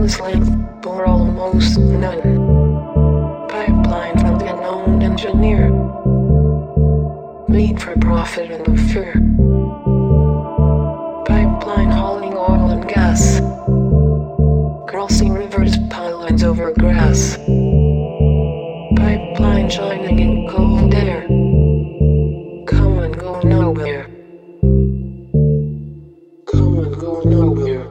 Endless length, or almost none. Pipeline from the unknown engineer. Made for profit and the fear. Pipeline hauling oil and gas. Crossing rivers, pylons over grass. Pipeline shining in cold air. Come and go nowhere. Come and go nowhere.